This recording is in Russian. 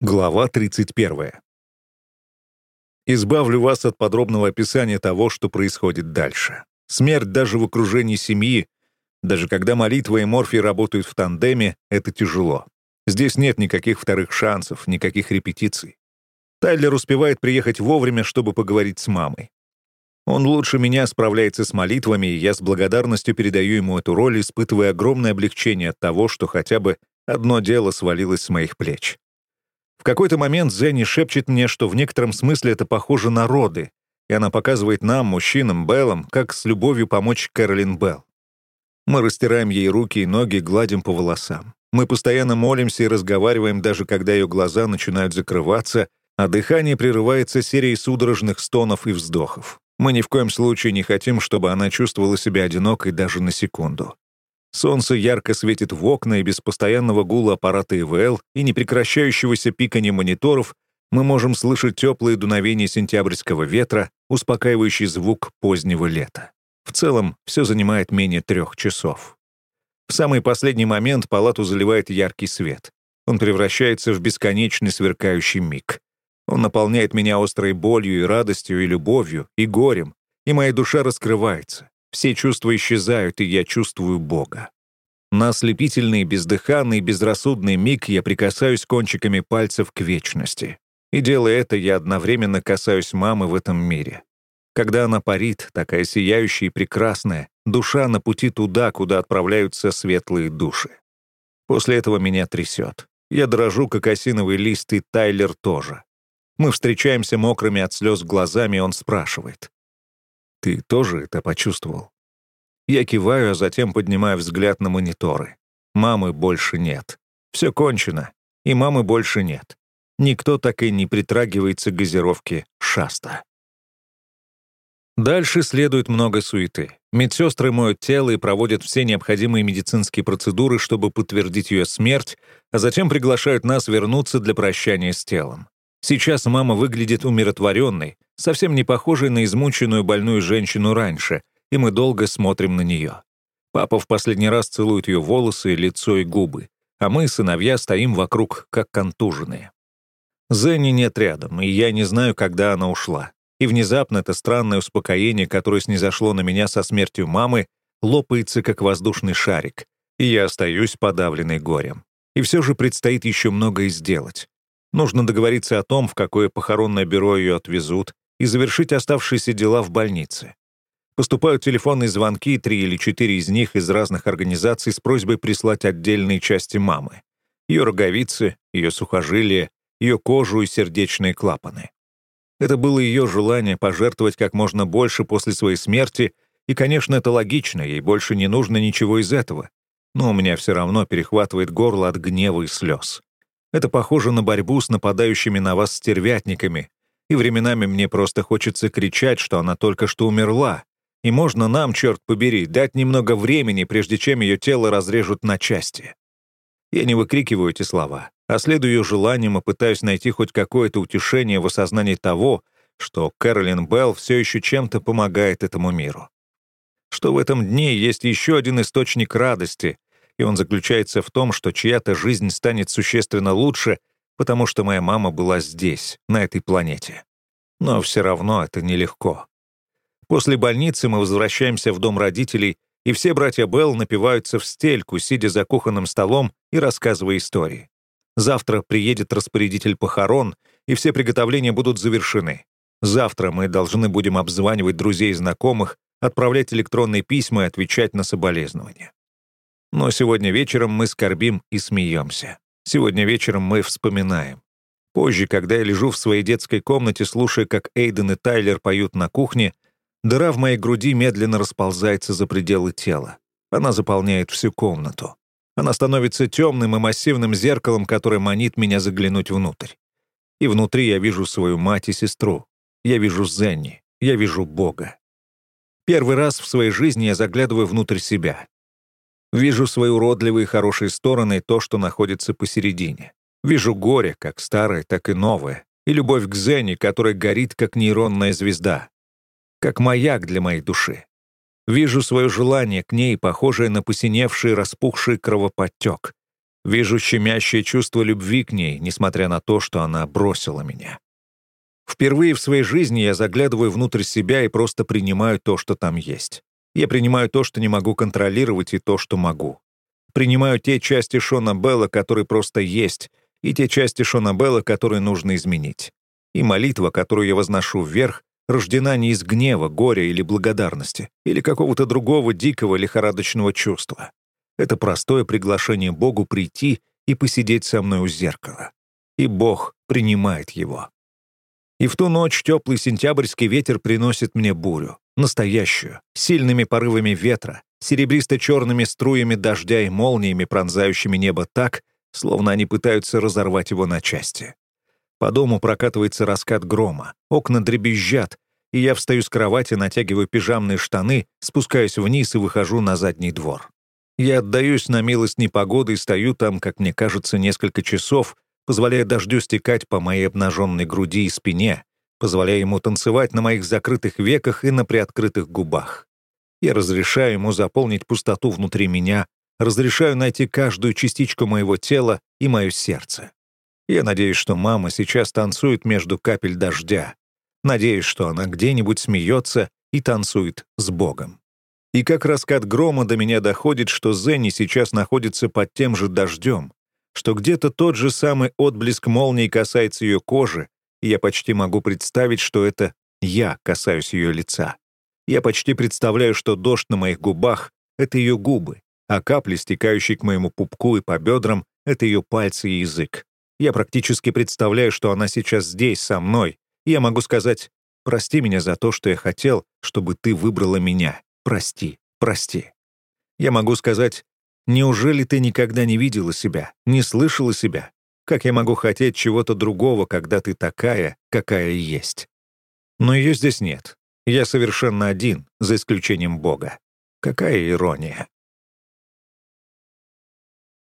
Глава 31. Избавлю вас от подробного описания того, что происходит дальше. Смерть даже в окружении семьи, даже когда молитва и морфий работают в тандеме, это тяжело. Здесь нет никаких вторых шансов, никаких репетиций. Тайлер успевает приехать вовремя, чтобы поговорить с мамой. Он лучше меня справляется с молитвами, и я с благодарностью передаю ему эту роль, испытывая огромное облегчение от того, что хотя бы одно дело свалилось с моих плеч. В какой-то момент Зенни шепчет мне, что в некотором смысле это похоже на роды, и она показывает нам, мужчинам, Беллам, как с любовью помочь Кэролин Белл. Мы растираем ей руки и ноги, гладим по волосам. Мы постоянно молимся и разговариваем, даже когда ее глаза начинают закрываться, а дыхание прерывается серией судорожных стонов и вздохов. Мы ни в коем случае не хотим, чтобы она чувствовала себя одинокой даже на секунду. Солнце ярко светит в окна, и без постоянного гула аппарата ИВЛ и непрекращающегося пикания мониторов мы можем слышать теплые дуновения сентябрьского ветра, успокаивающий звук позднего лета. В целом, все занимает менее трех часов. В самый последний момент палату заливает яркий свет. Он превращается в бесконечный сверкающий миг. Он наполняет меня острой болью и радостью, и любовью, и горем, и моя душа раскрывается. Все чувства исчезают, и я чувствую Бога. На ослепительный, бездыханный, безрассудный миг я прикасаюсь кончиками пальцев к вечности. И делая это, я одновременно касаюсь мамы в этом мире. Когда она парит, такая сияющая и прекрасная, душа на пути туда, куда отправляются светлые души. После этого меня трясет. Я дрожу, как осиновый лист, и Тайлер тоже. Мы встречаемся мокрыми от слез глазами, и он спрашивает. Ты тоже это почувствовал? Я киваю, а затем поднимаю взгляд на мониторы. Мамы больше нет. Все кончено, и мамы больше нет. Никто так и не притрагивается к газировке «Шаста». Дальше следует много суеты. Медсестры моют тело и проводят все необходимые медицинские процедуры, чтобы подтвердить ее смерть, а затем приглашают нас вернуться для прощания с телом. Сейчас мама выглядит умиротворенной, совсем не похожей на измученную больную женщину раньше, и мы долго смотрим на нее. Папа в последний раз целует ее волосы, лицо и губы, а мы, сыновья, стоим вокруг, как контуженные. Зенни нет рядом, и я не знаю, когда она ушла. И внезапно это странное успокоение, которое снизошло на меня со смертью мамы, лопается, как воздушный шарик, и я остаюсь подавленный горем. И все же предстоит еще многое сделать. Нужно договориться о том, в какое похоронное бюро ее отвезут, и завершить оставшиеся дела в больнице. Поступают телефонные звонки, три или четыре из них из разных организаций с просьбой прислать отдельные части мамы. Ее роговицы, ее сухожилия, ее кожу и сердечные клапаны. Это было ее желание пожертвовать как можно больше после своей смерти, и, конечно, это логично, ей больше не нужно ничего из этого. Но у меня все равно перехватывает горло от гнева и слез. Это похоже на борьбу с нападающими на вас стервятниками, и временами мне просто хочется кричать, что она только что умерла, и можно нам, черт побери, дать немного времени, прежде чем ее тело разрежут на части. Я не выкрикиваю эти слова, а следую ее желаниям и пытаюсь найти хоть какое-то утешение в осознании того, что Кэролин Белл все еще чем-то помогает этому миру. Что в этом дне есть еще один источник радости, и он заключается в том, что чья-то жизнь станет существенно лучше, потому что моя мама была здесь, на этой планете. Но все равно это нелегко. После больницы мы возвращаемся в дом родителей, и все братья Белл напиваются в стельку, сидя за кухонным столом и рассказывая истории. Завтра приедет распорядитель похорон, и все приготовления будут завершены. Завтра мы должны будем обзванивать друзей и знакомых, отправлять электронные письма и отвечать на соболезнования. Но сегодня вечером мы скорбим и смеемся. Сегодня вечером мы вспоминаем. Позже, когда я лежу в своей детской комнате, слушая, как Эйден и Тайлер поют на кухне, дыра в моей груди медленно расползается за пределы тела. Она заполняет всю комнату. Она становится темным и массивным зеркалом, которое манит меня заглянуть внутрь. И внутри я вижу свою мать и сестру. Я вижу Зенни. Я вижу Бога. Первый раз в своей жизни я заглядываю внутрь себя. Вижу свои уродливые хорошие стороны и то, что находится посередине. Вижу горе, как старое, так и новое, и любовь к Зене, которая горит, как нейронная звезда, как маяк для моей души. Вижу свое желание к ней, похожее на посиневший, распухший кровоподтек. Вижу щемящее чувство любви к ней, несмотря на то, что она бросила меня. Впервые в своей жизни я заглядываю внутрь себя и просто принимаю то, что там есть. Я принимаю то, что не могу контролировать, и то, что могу. Принимаю те части Шона Белла, которые просто есть, и те части Шона Белла, которые нужно изменить. И молитва, которую я возношу вверх, рождена не из гнева, горя или благодарности, или какого-то другого дикого лихорадочного чувства. Это простое приглашение Богу прийти и посидеть со мной у зеркала. И Бог принимает его. И в ту ночь теплый сентябрьский ветер приносит мне бурю, настоящую, сильными порывами ветра, серебристо-черными струями дождя и молниями, пронзающими небо так, словно они пытаются разорвать его на части. По дому прокатывается раскат грома, окна дребезжат, и я встаю с кровати, натягиваю пижамные штаны, спускаюсь вниз и выхожу на задний двор. Я отдаюсь на милость непогоды и стою там, как мне кажется, несколько часов, позволяя дождю стекать по моей обнаженной груди и спине, позволяя ему танцевать на моих закрытых веках и на приоткрытых губах. Я разрешаю ему заполнить пустоту внутри меня, разрешаю найти каждую частичку моего тела и мое сердце. Я надеюсь, что мама сейчас танцует между капель дождя. Надеюсь, что она где-нибудь смеется и танцует с Богом. И как раскат грома до меня доходит, что Зенни сейчас находится под тем же дождем, что где-то тот же самый отблеск молнии касается ее кожи, я почти могу представить, что это я касаюсь ее лица. Я почти представляю, что дождь на моих губах — это ее губы, а капли, стекающие к моему пупку и по бедрам, — это ее пальцы и язык. Я практически представляю, что она сейчас здесь, со мной, и я могу сказать «Прости меня за то, что я хотел, чтобы ты выбрала меня. Прости, прости». Я могу сказать Неужели ты никогда не видела себя, не слышала себя? Как я могу хотеть чего-то другого, когда ты такая, какая есть? Но ее здесь нет. Я совершенно один, за исключением Бога. Какая ирония.